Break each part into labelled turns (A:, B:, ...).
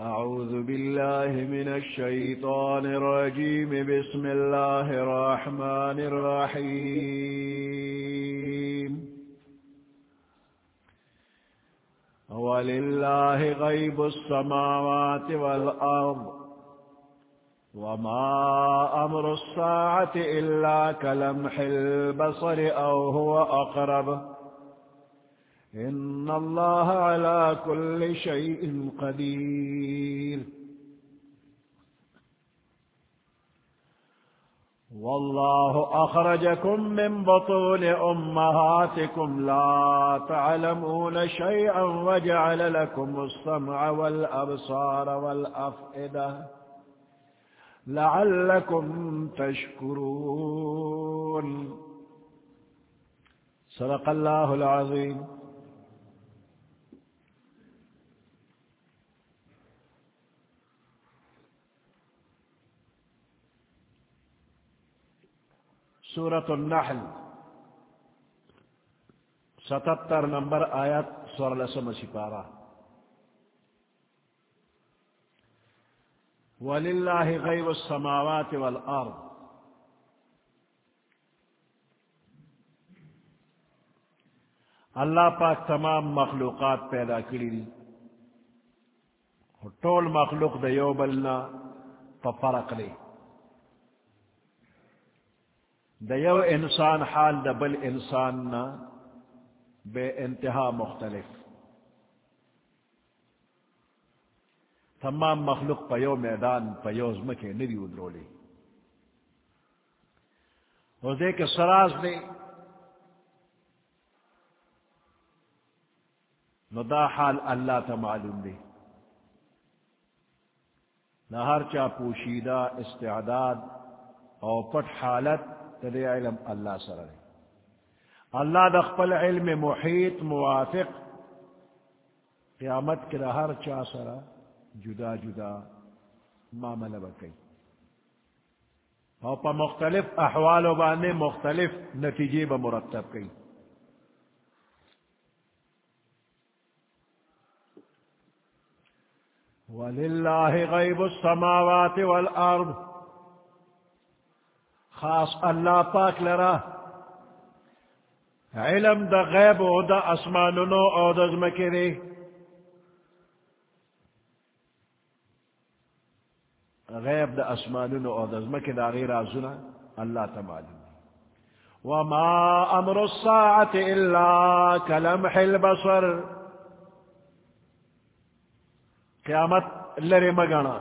A: أعوذ بالله من الشيطان الرجيم. بسم الله الرحمن الرحيم. ولله غيب السماوات والأرض وما أمر الساعة إلا كلمح البصر أو هو أقرب. إن الله على كل شيء قدير. والله أخرجكم من بطون أمهاتكم لا تعلمون شيئا وجعل لكم السمع والأبصار والأفئدة لعلكم تشكرون صدق الله العظيم سورت النحل. ستتر نمبر آیت سور لسم سپارہ وللہ غیب السماوات والارض. اللہ پاک تمام مخلوقات پیدا کری دی. ٹول مخلوق دیو بلنا پا فرق دا یو انسان حال دا بل انسان نا بے انتہا مختلف. تمام مخلوق پیو میدان پیوز مکے ندی ادرولی اور دے کے سراز دے، نو دا حال اللہ تا معلوم دے. نہ ہر چا پوشیدہ، استعداد اور پٹ حالت تدے علم اللہ سر اللہ دخل علم محیط موافق. قیامت کے ہر چا سرا جدا جدا معاملہ بکئی اور پا مختلف احوال و بانے مختلف نتیجے بمرتب کئی وللہ غیب السماوات والارض. خاص اللہ پاک لرا. علم دا غیب او دا اسمانونو او دا زمکی دی غیب دا اسمانونو او دا زمکی دا غیر آزونا اللہ تمالیم وما امر الساعة الا كلمح البصر. قیامت لرے مگانا.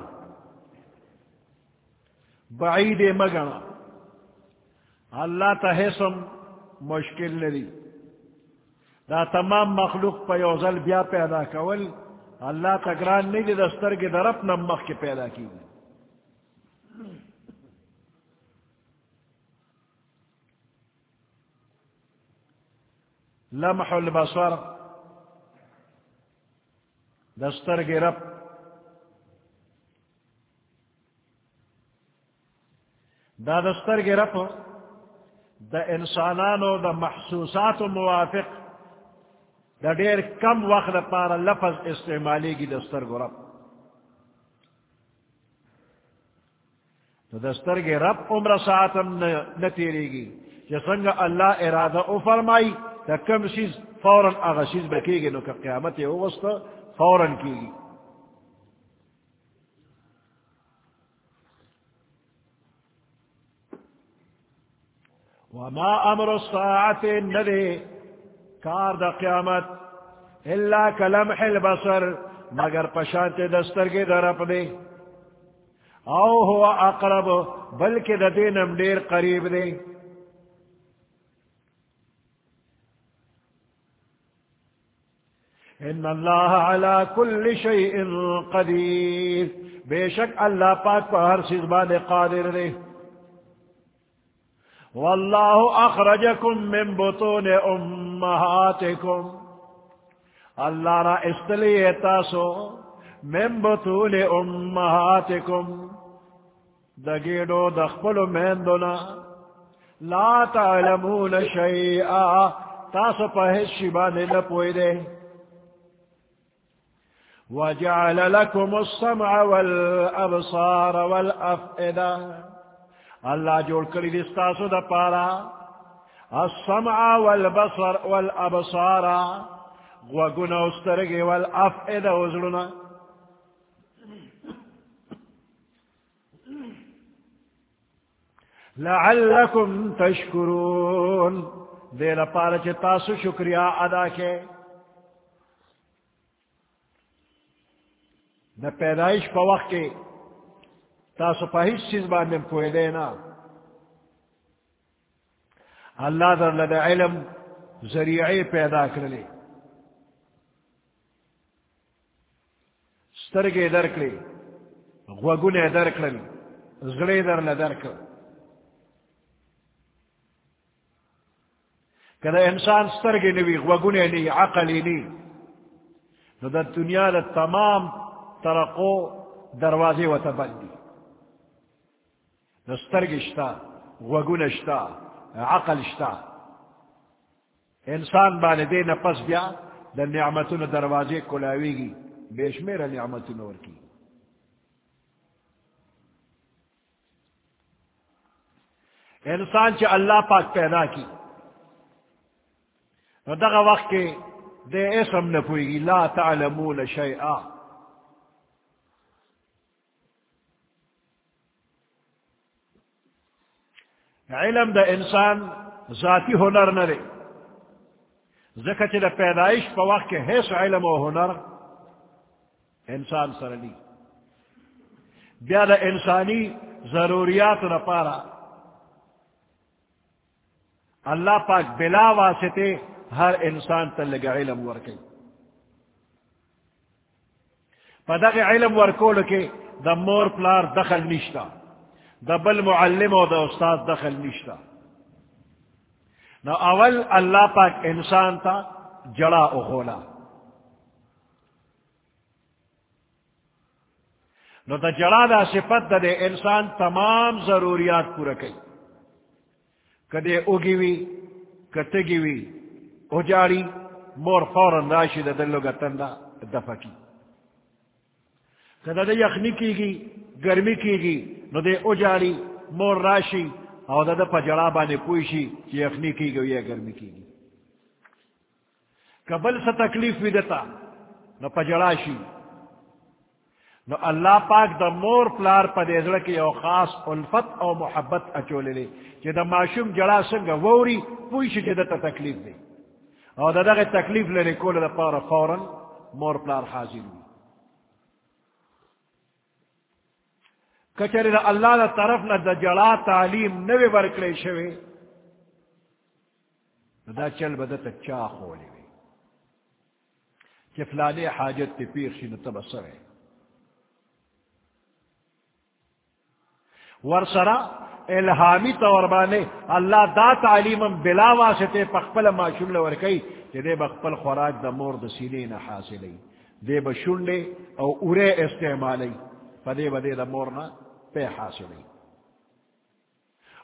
A: بعید مگانا. اللہ تحسم مشکل لری دا تمام مخلوق پہ یوزل بیا پیدا کول، اللہ تگران نہیں دی دستر کے درپ نمک کے پیدا کی لمح البصر دستر کے رب. دا دستر کے رب دا انسانانو دا محسوسات و موافق دا دیر کم وقت پارا لفظ استعمالی کی دستر کو رب. تو دستر کے رب عمر ساتم نتیرے گی جسنگ اللہ ارادہ او فرمائی دا کم چیز فوراً اغا چیز بکی گی نو کہ قیامت اوست فوراً کی گی وما امر الساعة ندے کار دا قیامت. الا کلمح البصر. مگر پشانت دستر کے درپ دے او ہوا اقرب. بلکہ دا دینم دیر قریب دے ان اللہ علا کل شیء قدیر بے شک اللہ پاک پر ہر سزبان قادر دے واللہ اخرجکم من بطون امہاتکم۔ اللہ را استلیے تاسو من بطون امہاتکم۔ دگیڑو دخپل مندنا لا تعلمون شیئا۔ تاسو پہش شبان لپوئی دے وجعل لكم السمع والأبصار والأفئدة الله جول كري دستاسو دا پارا۔ السمع والبصر والأبصار وقنا استرقي والأفئدة وزلنا لعلكم تشكرون دے پارا تاسو شکریہ ادا کے۔ نہ پیدائش پا وقت کے۔ تاسو پا ہیچ چیز باندے کوئی دینا اللہ در لدى علم ذریعے پیدا کرلے۔ سترگے درکلے غوگنے درکلن زڑے در لدرکل کدا انسان سترگے نوی غوگنے نی، عقلی نی۔ نو در دنیا در تمام ترقو دروازے و تبندی نسترگشتا وگنشتا عقلشتا. انسان بانے دے نہ پس بیا در نعمتون دروازے کلاوی گی بیش میرا نعمتون اور کی انسان چ اللہ پاک پیدا کی دغا وقت کے دے اسم نہ پوئی گی لا تعلمون شیئا. علم دا انسان ذاتی ہنر نہ دے زکت دا پیدائش پا وقت کے حیث علم و ہنر انسان سرلی بیا دا انسانی ضروریات نہ پارا اللہ پاک بلا واسطے ہر انسان تلگا علم ورکی پدغ علم ورکول کے دا مور پلار دخل نشتا دا بل معلم و دا استاد دخل نشتا. نو اول اللہ پاک انسان تا جڑا اخولا نو دا جڑا دا صفت دا دے انسان تمام ضروریات پورا کی کدے اگیوی، کتگیوی، اجاڑی، مور فوراً راشی دا دلو گتندا دفع کی. کدا دا یخنی کی گی گرمی کی گی نو دے اجاڑی، مور راشی، او دا دا پا جڑا بانے پوشی، چی یخنی کی گی یا گرمی کی گی کبل سا تکلیف بھی دیتا، نو پا جڑا شی نو اللہ پاک دا مور پلار پا دیزر او خاص الفت او محبت اچولے لے۔ چی دا معشوم جڑا سنگا ووری، پوشی چی دا تا تکلیف دے۔ او دا دا تکلیف لے کول دا پارا فوراً مور پلار حاضر ہوئی۔ کچری دا اللہ دا طرف نہ دا جڑا تعلیم نوے برکلے شوے دا چل بدا چا خولی وی چفلانے حاجت تی پیر شی نتب سوے ورسرا الہامی طور بانے اللہ دا تعلیم بلا واسطے پخپل معشول ورکی کہ دے بخپل خوراک دا مور دا سینے نہ حاصلی دے بشنڈے او ارے استعمالی پدے بدے دا مورنا پہ حاصلی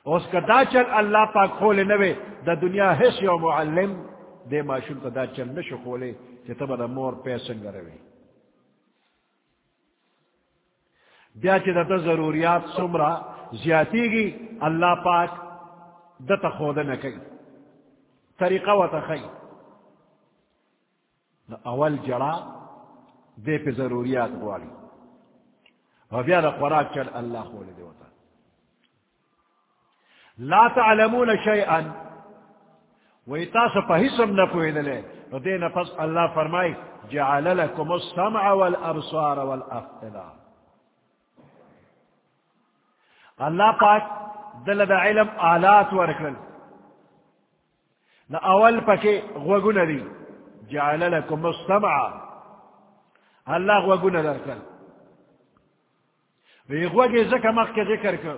A: اس کا دا چل اللہ پاک کھولے نوے دا دنیا حس یو معلم، دے معشول کا دا چل نشو کھولے کہ تب دا مور پہ سنگ روے بیا چې د ضروریات سمرا زیاتیږي الله پاک د تخود نه کوي طریقه وتخی د اول جڑا دے پہ ضروریات غواړي او بیا د خوراک چل الله خول دی وتا لا تعلمون شيئا ويتاس فهسم نفويدله ودين فس الله فرمای، جعل لكم السمع والابصار والافئده. اللہ پاک دل دا علم آلات ورکل نہ اول پکے غوگن دی جعل لکم السمع. اللہ غوگن درکل وی غوگی زکا مخ کے ذکر کر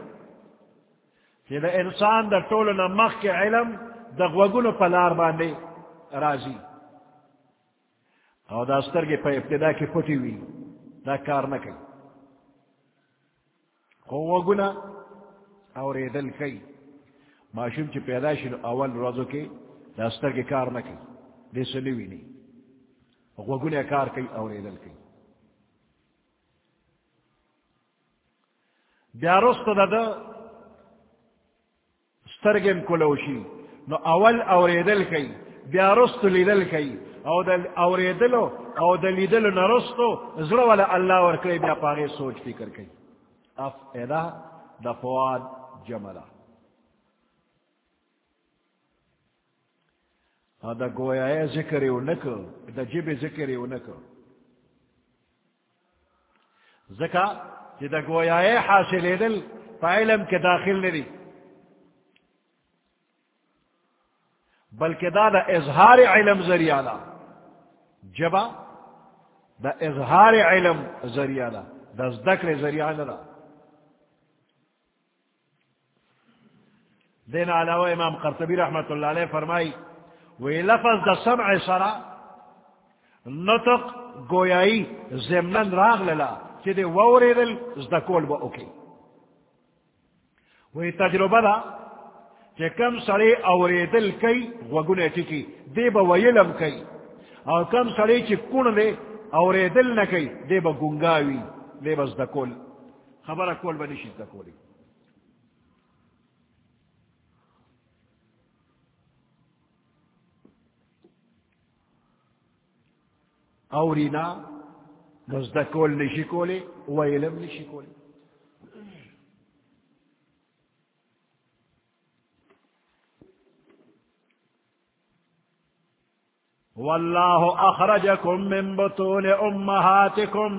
A: کہ دا انسان دا طول مخ کے علم دا غوگن پلار باندے راضی او دا استرگی پا ابتدا کی پتی ہوئی دا کار نکی خوگنا اور دل کئی معشوم چی پیدا شل اول روزو کے داستر کے کار نہ کی دے سنوی نہیں کار کئی اور دل کئی بیا رست دا دا سترگم کلوشی نو اول اوریدل کئی بیا رست لیدل کئی او دا اوریدلو او دا لیدلو نرستو زلو والا اللہ ورکلی بیا پاگے سوچ، فکر کئی اف ایدا دا فواد جملہ دا گویا ذکر یو نکو دا جب ذکر یو نکو زکا جی دا حاصل دل پا علم کے داخل ندی۔ بلکہ دا دا اظہار علم ذریعہ دا۔ جبا دا اظہار علم ذریعہ دا دا ذکر ذریعہ دا دین علاوہ امام قرطبی رحمت اللہ علیہ فرمائی، وی لفظ دا سمع سرا، نطق گویائی زمنن راغ للا چی دے ووری دل زدا کول با اوکی۔ وی تجربہ دا چی کم سڑی اوری دل کئی وگونے ٹکی دے با ویلم کئی۔ اور کم سڑی چی کون دے اوری دل نکی دے با گنگاوی، دے با زدا کول۔ خبر کول با نشی زدا کولی۔ اورینا نزدکول نشی کولی ویلم نشی کولی واللہ اخرجکم من بطول امہاتکم۔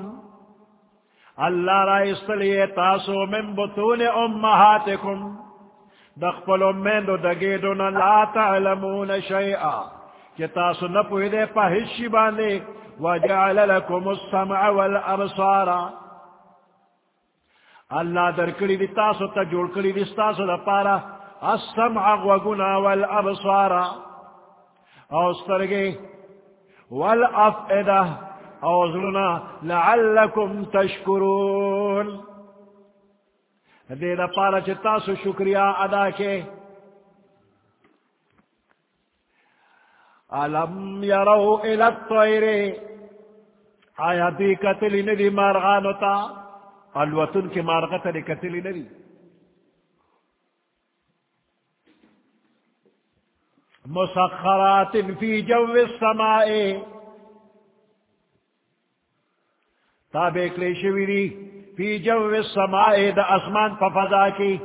A: اللہ را استلیے تاسو من بطول امہاتکم۔ دخپل امین دو لا تعلمون شیئا۔ کہ تاسو نپوی دے پا پہشی باندے، وجعل لكم السمع والابصار. اللہ در کری دی تاسو تا جوڑ کری دی تاسو دا پارا، السمع وگنا والابصار. او سترگی والافئدہ. او ظلنا لعلكم تشکرون. دے دا پارا چی تاسو شکریہ ادا کے۔ علم یرو الى آیا دی قتلی ندی مارغانو تا الوطن کی مارغت دی قتلی ندی مسخرات فی جو السماء. تابع کلیشوی دی. فی جو السماء دا اسمان پا فضا کی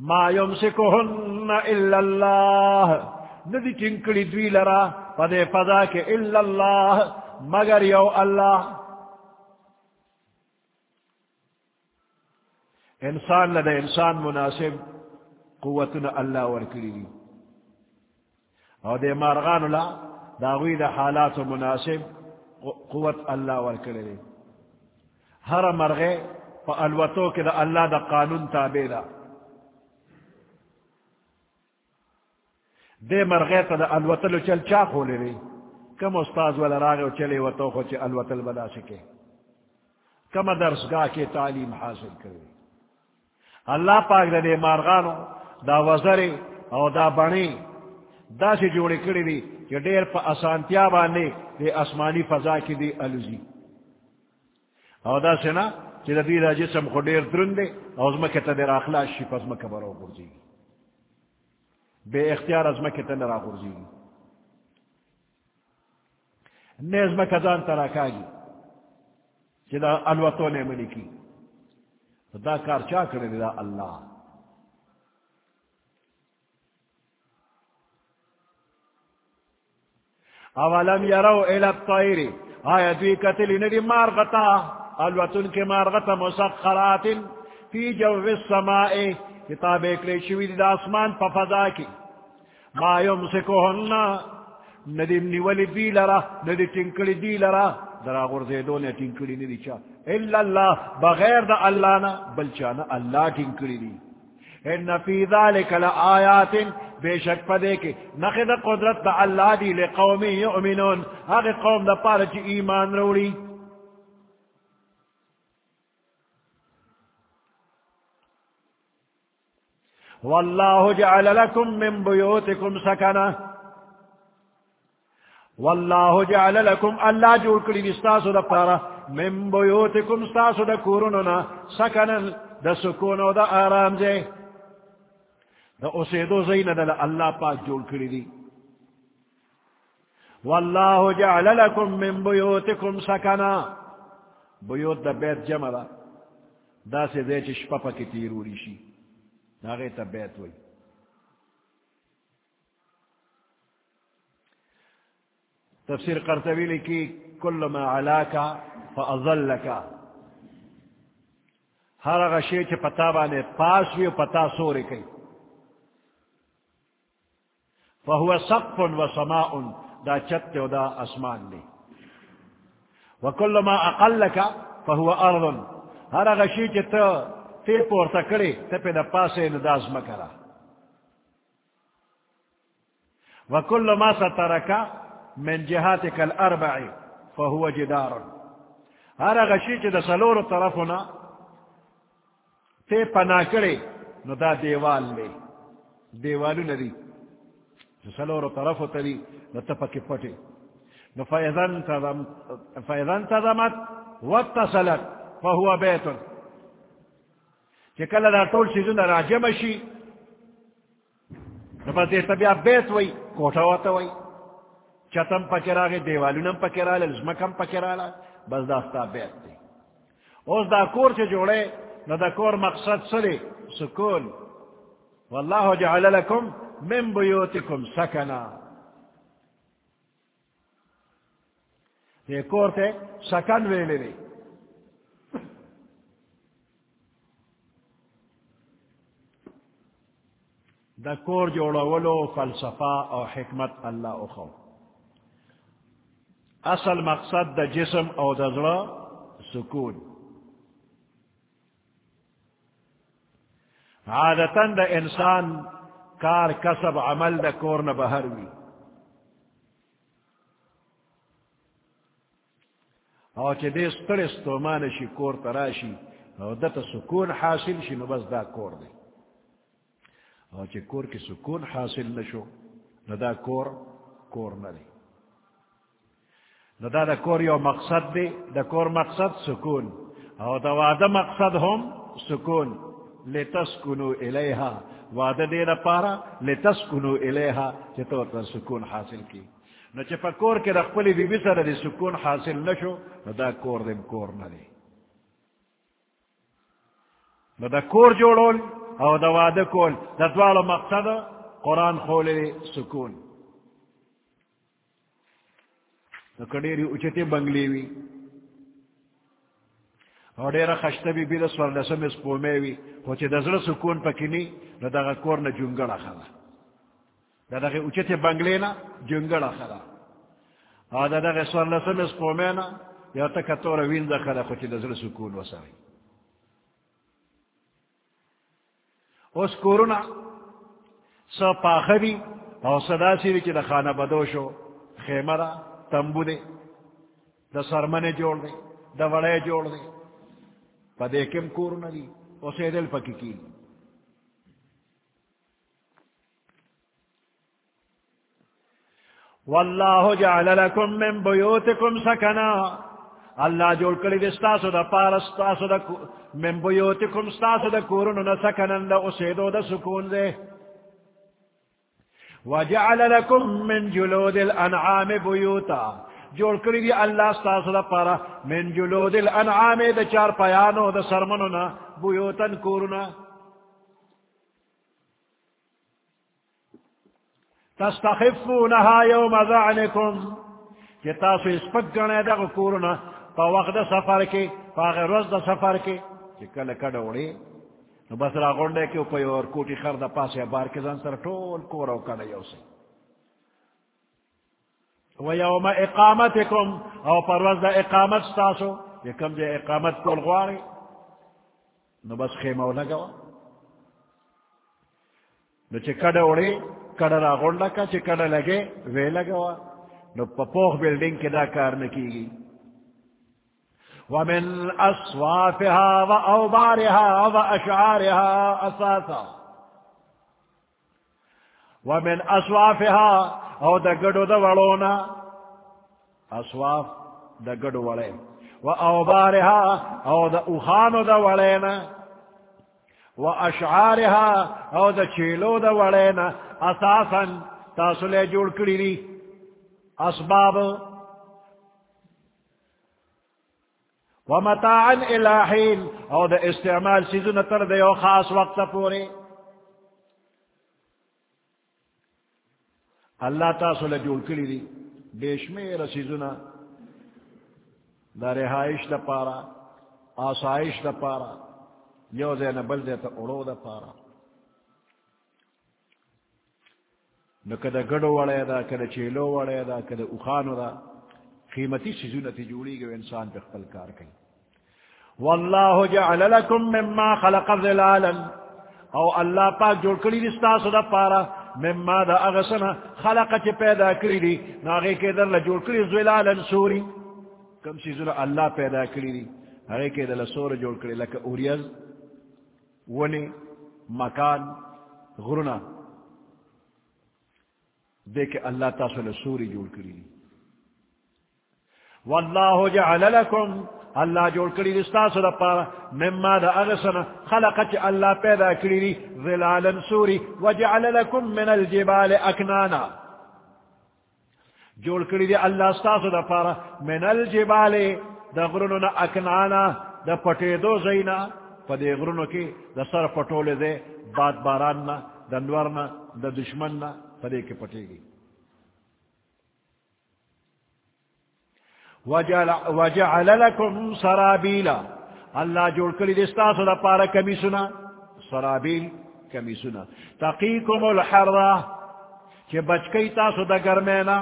A: ما يمسكهن الا الله. ندی چنکڑی دوی لرا پدے پدا کے الا اللہ مگر یو اللہ انسان لدے انسان مناسب قوتنا اللہ ورکلی دی. اور دے مارغان لا داغوی دا حالات مناسب، قوت اللہ ورکلی دی. ہر مرغے پا الوتو کے دا اللہ دا قانون تابے دا. دے مرغے تا دا الوتلو چل چا کھولے رہی کم استاز والا راگے و چلے و تو خوچے الوتل بدا سکے کم درسگاہ کے تعلیم حاصل کرے اللہ پاک دا دے مارغانو دا وزرے او دا بڑی دا سے جوڑے کری دی کہ دیر پا اسانتیا باندے دے اسمانی فضا کی دی الوزی او دا سے نا چی دا دی دا جسم خو دیر درندے او زمکتا دیر اخلاش شی پس مکہ برو برزی گی بے اختیار ازمہ کے تن را غرزی نے ازمہ کزان ترا کاگی کہ دا الوتو نے منی کی. دا کار چا کرے دا اللہ اولم یرو الى الطیر. آیا دوی قتل ندی مارغتا الوتن کے مارغتا مسخرات فی جو السمائی کتاب ایک لے شوی دا اسمان پا فضا کی. ما یمسکو ہننا ندی نیولی دی لرا، ندی تنکلی دی لرا. درا غرزے دونے تنکلی ندی چا. اللہ اللہ، بغیر دا اللہ نا بلچانا اللہ تنکلی دی. ان فی ذالک لآیات، بے شک پدے کے نخد قدرت دا اللہ دی لقومی یؤمنون. آگے قوم دا پارچ ایمان روڑی. واللہ جعل لکم من بیوتکم سکنا واللہ جعل لکم اللہ جوڑ کری دستاسو دا پارا من بیوتکم ستاسو دا کورنونا سکنن دا سکون و دا آرام جے دا اسے دو زین دا اللہ پاک جوڑ کری دی واللہ جعل لکم من بیوتکم سکنا بیوت دا بیت جمع دا دا سے دے چش پپا کی تیروری شی دا غیتا بیت ہوئی تفسیر قرطبی لکی کل ما علاکا فاظلکا ہر اگا شیئ چھ پتا بانے پاس وی پتا سورے کئی فہو سقف و سماء دا چت و دا اسمان لی وکل ما اقلکا فہو ارض ہر اگا شیئ تی پورتا کرے تا پی دا پاسے نداز مکرا وکل ما سترکا من جهاتك الاربع فهو جدار هر غشي چې د سلور طرفنا ته پنا کړي نو دا دیوال دی دیوالو ندی سلور طرفو ته دی نو ته پکې نو فاذا تضم واتصلت فهو بيت چې کله دا ټول شیزونه راجم شي، نو په دې تبیا بیت وای کوټه وته وای چتم پکراغے دیوالونم پکرا لزمکم پکرالا بس داستا بیت دی. اوز دا کور سے جوڑے نہ دا کور مقصد سلے سکون. واللہ جعل لکم من بیوتکم سکنا. یہ کور تے سکن ویلے دی دا کور جوڑا فلسفہ او حکمت اللہ اخو. اصل مقصد دا جسم او دا ذرا سکون. عادتا دا انسان کار، کسب، عمل دا کور نہ بہر بھی او چې دې ستړي ستومان شي، کور تراشي او دته سکون حاصل شي، نو بس دا کور دی. او چې کور کې سکون حاصل نشو نو دا کور کور نه دی. نو دا دا کور یو مقصد دی دا کور مقصد سکون. او دا وعده مقصد هم سکون. لتسکنو الیہا وعده دی دا پارا لتسکنو الیہا چی تو تا سکون حاصل کی نو چی پا کور کے رخپلی بی بی سر دی سکون حاصل نشو نو دا کور دیم کور ندی نو دا کور جوڑول او دا وعده کول دا دوالو مقصد قرآن خولی سکون. نو کډېری اوچته بنگلې وی او ډېر خشته بي بي د سوار لسم سپومې وی خو چې د زړه سکون پکې ني، نو دغه کور نه جونګړه خلا دا دغه اوچته بنگلې نه جونګړه خلا ا دا دغه سوار لسم سپومې نه یا ته کتور وین د خلا خو چې د زړه سکون وسوي. اوس کورونا سو پاخوی او صدا سیوی چې د خانه بدو شو تمبو دے دا سرمنے جوڑ دے دا وڑے جوڑ دے پا دیکھم کور ندی اسے دل پکی کی واللہ جعل لکم من بیوتکم سکنا اللہ جوڑ کری دے ستاسو دا پار ستاسو دا من بیوتکم ستاسو دا کورنو نا سکنن دا اسے دو دا سکون دے۔ وجعل لكم من جلود الانعام بيوتا جوڑ کری دی اللہ ستاسو دا پارا، من جلود الانعام دا چار پیانو دا سرمنونا بیوتن کورنا تستخفونها يوم ذعنكم کہ تاسو اسپک گنے دا کورنا پا وقت سفر کے پا غیر روز دا سفر کے کہ کل کڑوڑی نو بس را غونڈے کے اوپر اور کوٹی خر دا پاسے بار کے زن سر ٹول کو رو کڑے یو سے و یوم اقامتکم او پرواز دا اقامت ستاسو. یہ کم جے اقامت کول غواری نو بس خیمہ لگا نو چے کڑے اوڑی کڑے را غونڈا کا چے کڑے لگے وے لگا نو پپوخ بلڈنگ کے دا کار نکی گی ومن أصوافها وأوبارها وأشعارها أساسا. ومن أصوافها، أو دا قدو دا ولونا أصواف دا قدو ولين و اوبارها او دا اوخانو دا ولینا و اشعارها او دا چیلو دا جوڑ کری اسباب و متاعا الہین او دا استعمال سیزن تر دیو خاص وقت پوری اللہ تاسو لے جوڑ کری دی بیشمیر سیزنہ دا رہائش دا پارا آسائش دا پارا یو دے بل دے تا اڑو دا پارا نو کدا گڑو وڑے دا کدا چیلو وڑے دا کدا اخانو دا قیمتی سیزونتی جوڑی گو انسان پہ خپل کار کئی۔ واللہ جعل لکم مما خلق ظلالا۔ او اللہ پاک جوڑ کری دستا سو دا پارا۔ مما دا اغسنا خلق چی پیدا کری دی۔ ناغی کے در لجوڑ کری ظلالا سوری۔ کم چیزونه الله پیدا کړی دي هغه کې د لسور جوړ کړی لکه اوریاز ونی، مکان غرنا دیکھ اللہ تاسو له سوري جوړ کړی دي والله جعل لكم. الله جوړ کړی دي تاسو د پاره مما د اغسن. خلقت الله پیدا کړی دي ظلالا سوري وجعل لكم من الجبال اكنانا جوڑ کری دی اللہ ستاسو دا پارا. من الجبال. دا غرونو نا اکنانا. دا پٹے دو زینا. پا دے غرونو کی دا سر پٹولے دے. باد باران نا. دا نور دا دشمن پا دے کے پٹے گی. وجعل لکم سرابیلا اللہ جوڑ کری دی ستاسو دا پارا کمی سنا سرابیل کمی سنا تقیکم الحرہ کہ بچکی تاسو دا گرمینا.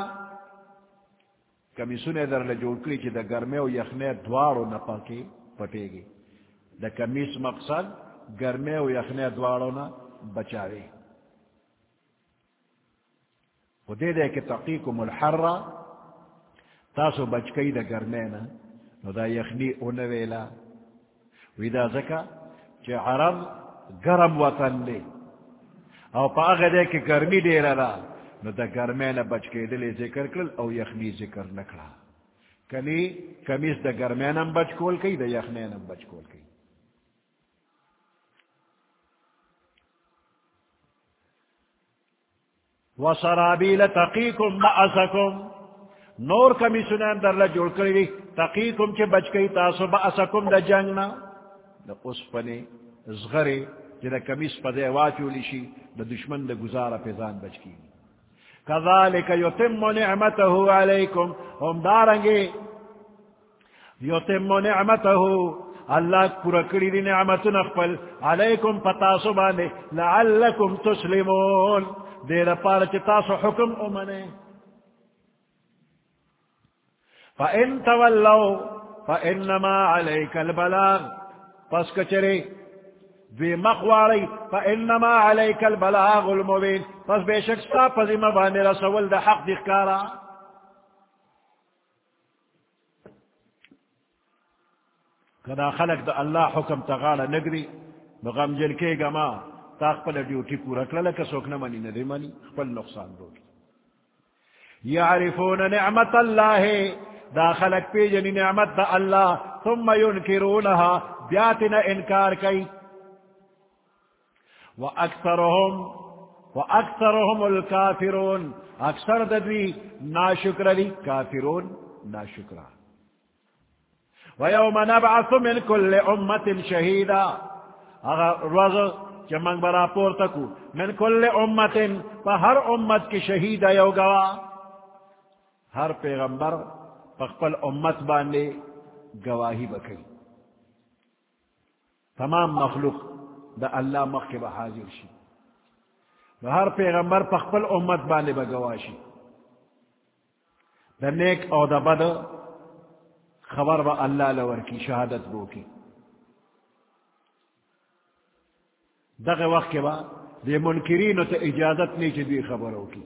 A: کمی سنے در لے جوڑ کری چی دا گرمے و یخنے دوارو نا پاکی پٹے گی دا کمیس مقصد گرمے و یخنے دوارو نا بچاوے و دے دے کہ تقیقم الحرہ تاسو بچکی دا گرمے نا نو دا یخنی اونویلا وی دا زکا چی عرب گرم وطن لے او پا آغا دے کہ گرمی دے رہا نو دا گرمے نہ بچ کے دلے ذکر کرل او یخنی ذکر نکڑا کنی کمیس دا گرمے نم بچ کول کئی دا یخنے نم بچ کول کئی وسرابیل تقیکم بأسکم نور کمی سنان در لجوڑ کری تقیکم چے بچ کئی تاسو بأسکم دا جنگنا دا اس پنے زغرے جدا کمیس پدے واچولی شی دا دشمن دا گزارا پیزان بچ کی. كذلك يتم نعمته عليكم هم دارنگي يتم نعمته اللہ پورا کری دی نعمت نخفل علیکم پتاسو بانے، لعلکم تسلمون. دیر پار چتاسو حکم امنے. فَإِن تَوَلَّوْا فَإِنَّمَا عَلَيْكَ الْبَلَاغ. پس کچرے وی مخواری فا انما علیک البلاغ المبین پس بے شک ستا پزیم بانے رسول دا حق دکارا کدا خلق دا اللہ حکم تغالا نگری مغم جل کے گما تاق پل ڈیوٹی پورا کلا لکا سوکنا منی ندی منی، خپل نقصان دو یعرفون نعمت اللہ دا خلق پی جنی نعمت دا اللہ، ثم ينکرونها بیاتنا انکار کئی۔ وأكثرهم وأكثرهم الكافرون أكثر دبي ناشكر لي كافرون ناشكرا ويوم نبعث من كل أمة شهيدا روز جمعن برا پورتکو من كل أمة فهر أمة کی شہید یو گوا۔ ہر پیغمبر پخپل امت باندے گواہی بکئی تمام مخلوق دا اللہ مخ کے بحاضر شی ہر پیغمبر پخپل امت بانے بگواشی دا نیک او دا بد خبر با اللہ لور کی شہادت بو کی دغ وقت کے بعد دے منکرین تو اجازت نہیں چی دی خبروں کی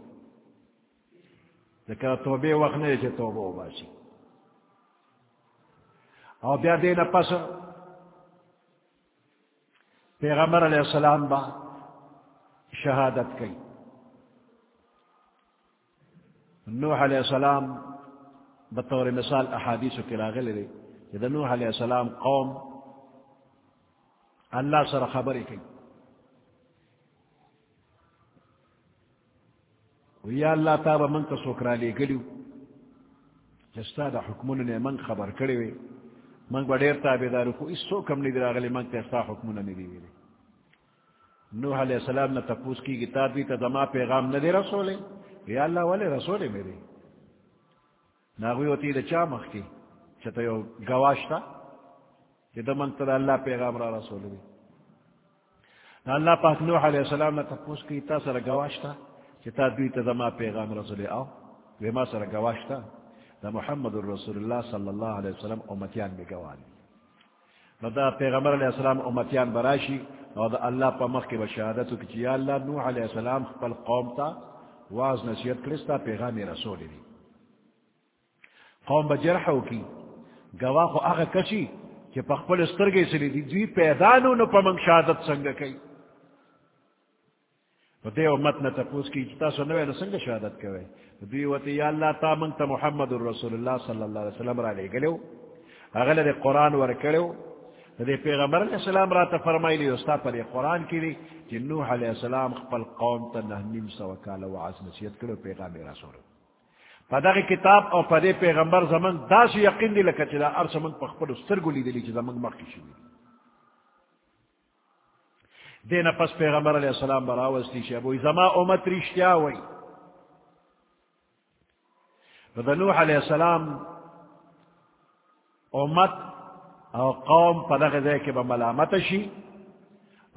A: دکا توبے وقت نہیں چی توبہ باشی اور بیا دینا پس پیغمبر علیہ السلام با شہادت کی نوح علیہ السلام بطور مثال احادیث کے راغل لے کہ نوح علیہ السلام قوم اللہ سر خبر کی یا اللہ تابا من کا سوکرا لے گلیو جستا دا حکمون نے من خبر کرے وے من با دیر تابدارو کو اس سو کم ندر آگلی من تیستا حکمون ندی وے نوح علیہ السلام نے تپوس کی گتا دی تا دما پیغام ندی رسولے یا اللہ والے رسولے میرے ناغوی ہوتی دا چا مخ کی چھتا یو گواشتا کہ دا من تا اللہ پیغام را رسولے اللہ پاک نوح علیہ السلام نے تپوس کی تا سر گواشتا چھتا دوی تا دما پیغام رسولے آو وی ما سر گواشتا دا محمد الرسول اللہ صلی اللہ علیہ وسلم امتیان بے گوانی نو دا پیغمبر علیہ السلام امتیان براشی نو دا اللہ پا مخ کی بشہادتو کچی یا اللہ نوح علیہ السلام خپل قوم تا واز نصیت کرستا پیغام رسول دی. قوم بجرحو کی گواہ آغا کسی کہ پا خپل استرگی سلی دی دوی پیدانو نو پا منگ شہادت سنگ کئی دے امت نہ تپوس کی جتا سو نوے نسنگ شہادت کوئے دوی وتی، یا اللہ تا من تا محمد رسول اللہ صلی اللہ علیہ وسلم را لے گلیو اغل دے قرآن ور کرو دے پیغمبر علیہ السلام را تا فرمائی لی استا پر یہ قرآن کی لی جنوح علیہ السلام خپل قوم تا نہنیم سو کالا وعاز نسیت کرو پیغمبر رسول پدا کتاب او پدے پیغمبر زمن دا سی یقین دی لکا چلا ارس من پخپل استرگو لی دلی چی زمن مخی شوی دین پس پیغمبر علیہ السلام براوستی شی ابوی زما امت رشتیا وی. نوح علیہ السلام امت او قوم پدغ دے کے بملامت شی،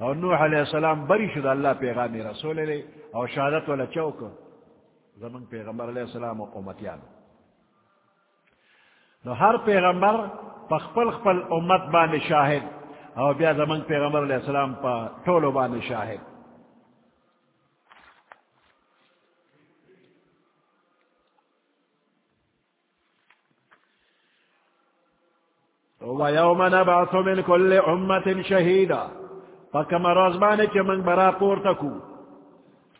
A: او نوح علیہ السلام بری شد اللہ پیغام رسول لے، او شہادت والا چوک، زمن پیغمبر علیہ السلام و امتیان نو ہر پیغمبر پخپل خپل امت بان شاہد. او بیا زمان پیغمبر علیہ السلام پا ٹولو بان شاہد وَيَوْمَ نَبْعَثُ مِنْ كُلِّ أُمَّةٍ شَهِيدًا. فَكَمَ رَزْمَانِ چِ من برا پورتکو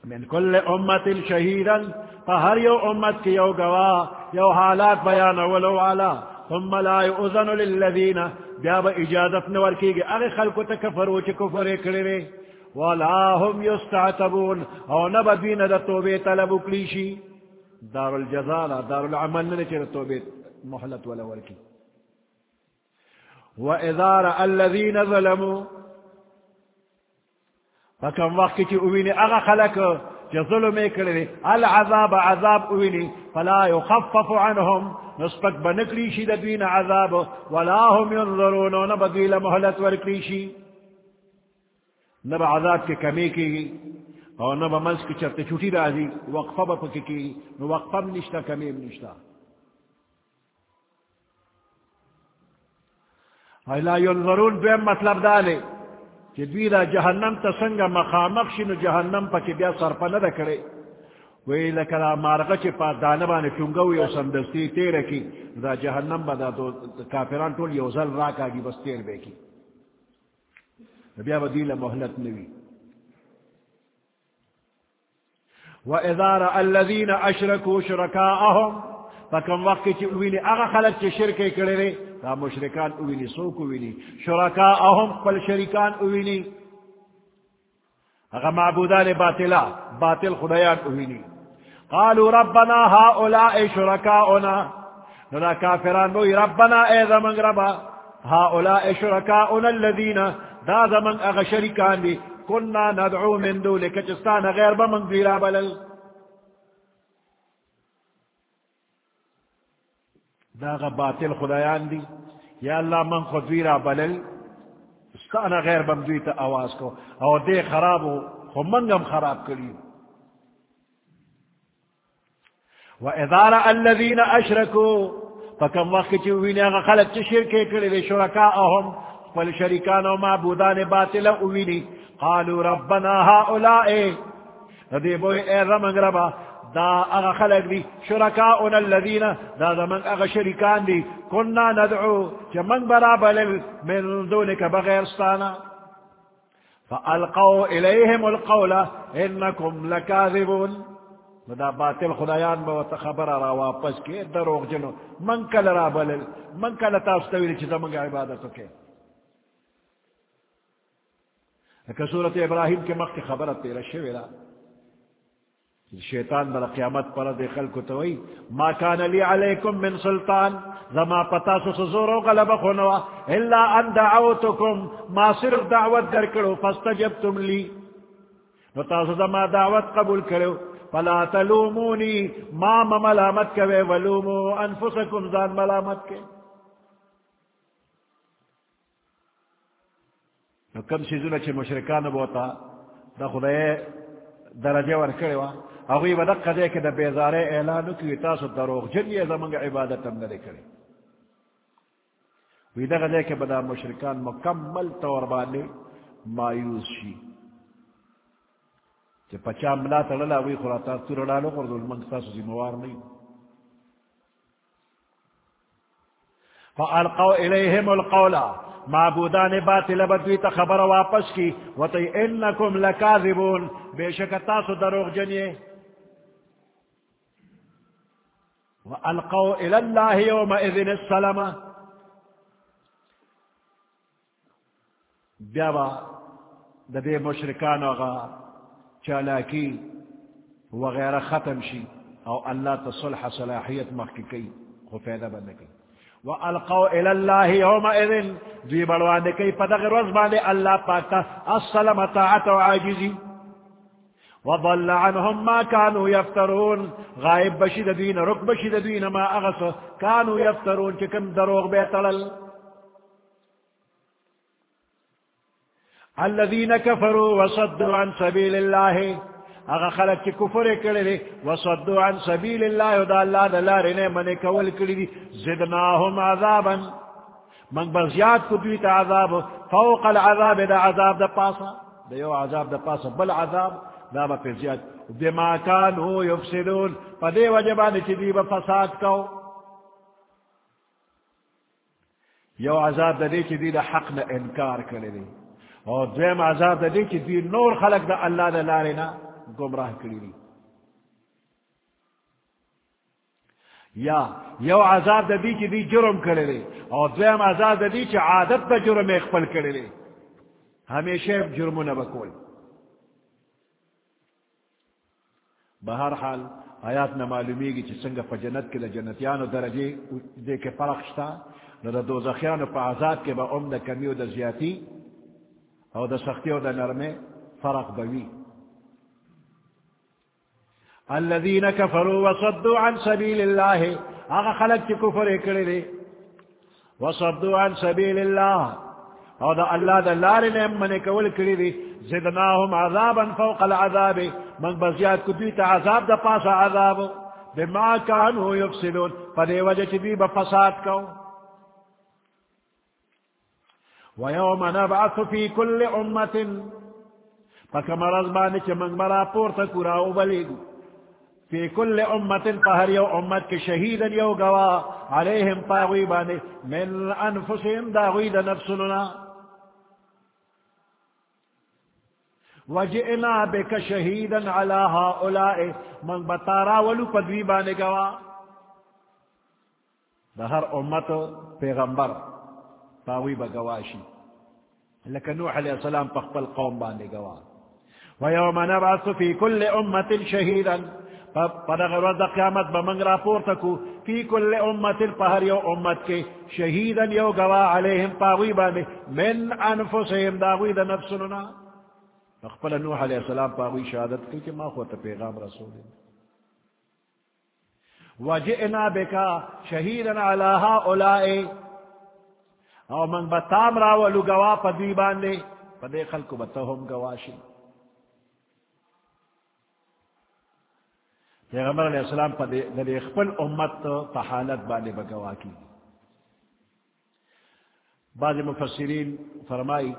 A: من کل امت شہیدن فہر یو امت کی یو گواہ، یو حالات بیان ولو علا ثم لا يؤذن للذین بیا با اجازت نور کی گئی اگر خلقو تا کفر و چی کفر اکڑی ولا هم یستعتبون او نبا دین دا توبے طلب اکلیشی دار الجزالا دار العمل ننچی دا توبے محلت ولا ورکی وَإِذَا رَأَ الَّذِينَ ظَلَمُوا. فکم وقت کی اوینی اغا خلق چی ظلم اکڑی العذاب، عذاب اوینی فلا يخفف عنهم. نسبت بنکلیشی دوین عذاب. ولا هم ينظرون. نبدویل محلت ورکلیشی نب عذاب کے کمی کی اور نب منس کی چرتے چھوٹی رازی وقفہ بپکی کی وقفہ نشتا کمی نشتا لا ينظرون. بیم مطلب دالے کہ دوی دا جہنم تا سنگا مخامق شنو جہنم پا کی بیا سرپا ندا کرے. وی لکلا مارغا چی پا دانبان چونگو یو سندستی تیر کی، دا جہنم با دا دو کافران طول یو زل راکا گی بس تیر بے کی. بیا با دیل محلت نوی وَإِذَا رَأَ الَّذِينَ أَشْرَكُوا شُرَكَاءَهُمْ فَكَمْ وَقْتِ چی اوینی اغا خلق چی شرکے کرے رے دا مشرکان اوینی سوک اوینی شرکاءهم پل شرکان اوینی اغا معبودان باطلا، باطل خدایان اوینی قالوا ربنا هؤلاء شركاؤنا ندا كافران بوي ربنا اي زمن ربا هؤلاء شركاؤنا الذين دا زمن اغا شركان دي. كنا ندعو من دولك جستان غير بمن ديرا بلل دا باطل خدایان دی. یا اللہ من خود ویرا بلل استانا غیر بمدوی تا آواز کو. او دے خرابو خو منگم خراب کریو وَإِذَا رَأَ الَّذِينَ أَشْرَكُوا فَكَمْ وَقْتِ چووین اغا خلق چی شرکے کری دے شرکاءهم فالشرکان و معبودان باطل اوینی قالوا ربنا هؤلاء. دے بوئی اے رمنگ ربا دا اغا خلق دی، شرکاؤنا الذین، دا دا من اغا شرکان دی. کننا ندعو چی من برا بلل من دونک بغیر ستانا. فألقوا إليهم القول إنكم لكاذبون دا باطل خدایان با تا خبر را واپس کے دروغ جنو. من کل را بلل من کل تاستویل چیزا منگا عبادتو کے کہ صورت ابراہیم کے مخ کی خبرت تیرا شویرا شیطان بلا قیامت پر دے خلق توئی ما کان لی علیکم من سلطان، زما پتا سو سزور و غلب خونوا الا ان دعوتکم، ما صرف دعوت در کرو فاستجبتم لی. نو تاسو زما دعوت قبول کرو فلا تلومونی، ما ملامت کے ولومو انفسکم زان ملامت کے نو کم سیزونا چھ مشرکان بوتا، دا خدای درجہ ورکڑی وا اگوی بدق دے کہ دا بیزارے اعلانو کی تاسو دروغ جن یہ زمانگ عبادت ہم نلے کرے. وی دا دے کہ بدا مشرکان مکمل طور بانے مایوس شی. کہ پچا ملا تڑلا وی خراتا تور ڈالو اور دول منگ تاسو ذمہ نہیں فالقوا الیہم القولا. معبودان باطل بدوی تا خبر واپس کی. وطی انکم لکاذبون. بے شک تاسو دروغ جنیے. وَأَلْقَوْا إِلَى اللَّهِ يَوْمَئِذٍ السَّلَمَ بیابا دا دے مشرکان وغا چالاکی وغیرہ ختم شی او اللہ تصلح صلاحیت مخی کی خو فیدہ بندکی وَأَلْقَوْا إِلَى اللَّهِ يَوْمَئِذٍ دوی بڑوانے کئی پدغ رزبانے اللہ پاکتا السلام، طاعت و عاجزی وضل عنهم ما كانوا يفترون. غائب بشد دين رك بشد دين ما أغس كانوا يفترون كم دروغ بيتلل. الذين كفروا وصدوا عن سبيل الله. اغا خلق کی کفر کرے وصدوا عن سبيل الله ودا اللہ دلارنے من کول کری زدناهم عذابا. من بزیاد کو دیتا عذاب، فوق العذاب، دا عذاب دا پاسا دا یو عذاب دا پاسا بل عذاب. دا با پی زیاد بما کانو یفسدون پا دے وجبانی چی دی با فساد کو یو عذاب دا دی چی دی دا حق نا انکار کرے دی اور دویم عذاب دا دی چی دی نور خلق دا اللہ دا لارنا گمراہ کری دی یا یو عذاب دا دی چی دی جرم کرے دی اور دویم عذاب دا دی چی عادت دا جرم اخپل کرے دی ہمیشہ جرمو نبکول بہر حال، آیات نہ معلومی گی چی سنگ پا جنت کے جنتیان و درجے دے کے فرق شتا نو دا دو و پا عذاب کے با ام دا کمی و دا زیادی او دا سختی و دا نرمے فرق بوی الذين كفروا وصدوا عن سبيل الله اغا خلق چی کفر اکڑی دے وصدوا عن سبيل الله. او دا اللہ دا لارنے من کول کری دی زدناهم عذابا فوق العذاب. من بزیاد کدوی تا عذاب دا پاس عذاب. بما کانو یفسدون فدی وجہ چی دی بفساد کو ویوم نبعث فی کل امت فکم رزبانی چی من مرا پورتا کرا ابلیگو فی کل امت پہر یو امت کے شہیدا یو گوا علیہم پاغوی بانے من انفسهم داغوی دا نفسننا وجئنا بك شهيدا على هؤلاء. من بطارا ولو پدوی بانے گوا. دا ہر امت پیغمبر پاوی با گواشی. لکہ نوح علیہ السلام پخپل قوم بانے گوا. ويوم نبعث في كل أمة شهيدا فدغ رد قیامت بمنگ راپور تکو فی کل امت پہر یو امت کے شہیدا یو گوا علیہم پاوی بانے. من انفسهم داوی دا نفسننا اخبر نوح علیہ السلام پاوی شہادت کی کہ ما خواتا پیغام رسول وجئنا بکا شہیدن علاہا اولائے او من بتام راولو گوا پا دیبان دے پا دے خلقو بتاہم گواشی پیغمبر علیہ السلام پا دے خپل امت پا حالت بانے بگوا کی بعض مفسرین فرمائی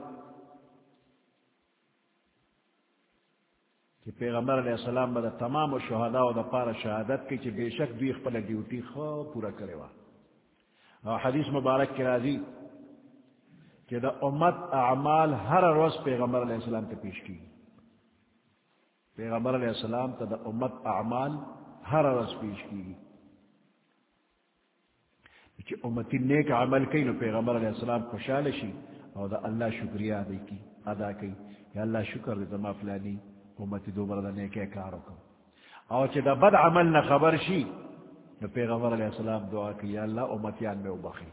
A: کہ پیغمبر علیہ السلام با تمام و شہداء و دا پار شہادت کی چی بے شک بیخ پل ڈیوٹی خو پورا کرے وا اور حدیث مبارک کی راضی کہ دا امت اعمال ہر روز پیغمبر علیہ السلام کے پیش کی پیغمبر علیہ السلام تا دا امت اعمال ہر رس پیش کی چی امتی نیک عمل کئی نو پیغمبر علیہ السلام خوشحال شی او دا اللہ شکریہ ادا کی ادا کی یا اللہ شکر دے زما فلانی امتی دو بردا نیک کارو کم او چی دا بد عمل نہ خبر شی نو پیغمبر علیہ السلام دعا کی یا اللہ امتیان میں ابخی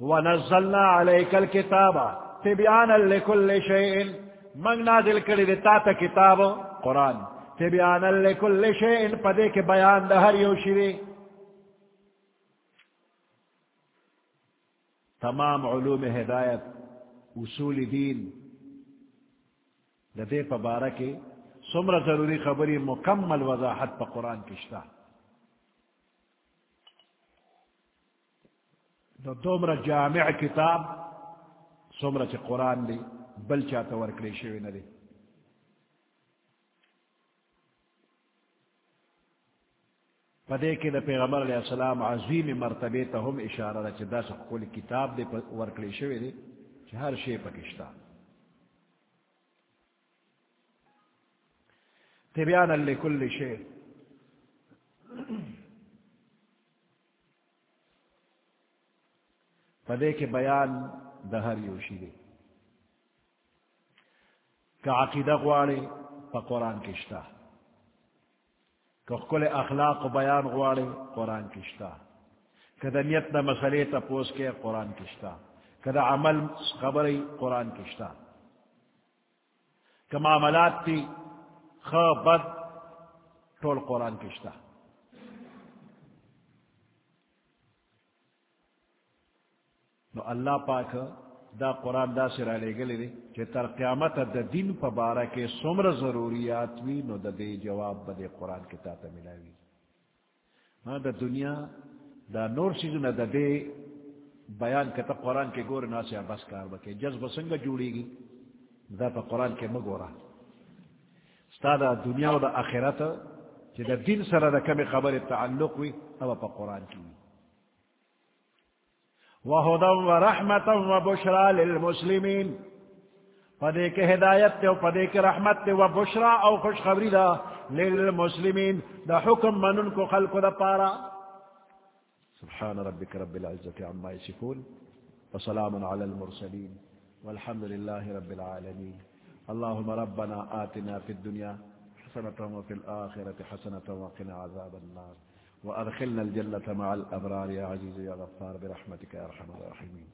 A: ونزلنا عليك الكتاب تبيانا لكل شيء. من نازل کری دیتا تا کتاب، قرآن. تبیانا لکل شئن پدے کے بیان دا ہر یو شوی تمام علوم ہدایت اصول دین. دے پا بارہ کے سمر ضروری خبری مکمل وضاحت پا قرآن کشتا دو دومر جامع کتاب سمر چ قرآن دی، بل چاہتا ورکلی شوی ندی پدے کے دا پیغمبر علیہ السلام عظیم مرتبے تا ہم اشارہ دا چھ دا سا کتاب دے ورکلی شوی دے چھ ہر شے پکشتا۔ تبیانا لکل شے۔ پدے کے بیان دہر یوشی دے۔ کا عقیدہ غواڑے پا قرآن کشتا۔ کل اخلاق و بیان غواڑے قرآن کشتا۔ کدا نیت نہ مسئلے تپوس کے قرآن کشتا۔ کدا عمل خبر قرآن کشتا. کہ معاملات تھی خ بد ٹول قرآن کشتا. نو اللہ پاک دا قرآن دا سر لے گلے دے کہ تر قیامت دا دین پا بارا کے سمر ضروریات وی نو دا دے جواب بدے قرآن کے تاتا ملاوی. ہاں دا دنیا دا نور چیز نہ دا دے بیان کتا قرآن کے گور نا سے بس کار بکے جذب سنگ جوڑی گی دا پا قرآن کے مگورا ستا دا دنیا و دا آخرت چی دا دین سر دا کمی خبر تعلق وی او پا قرآن کی وی وهدى ورحمة وبشرى للمسلمين. فديك هدايت وفديك رحمة وبشرى أو خوش خبري دا للمسلمين دا حکم حكم مننك خلق دا پارا سبحان ربك رب العزة عما يسفون وسلام على المرسلين والحمد لله رب العالمين. اللهم ربنا آتنا في الدنيا حسنة وفي الآخرة حسنة وقنا عذاب النار. وأدخلنا الجنة مع الأبرار يا عزيز يا غفار برحمتك يا رحمة الراحمين.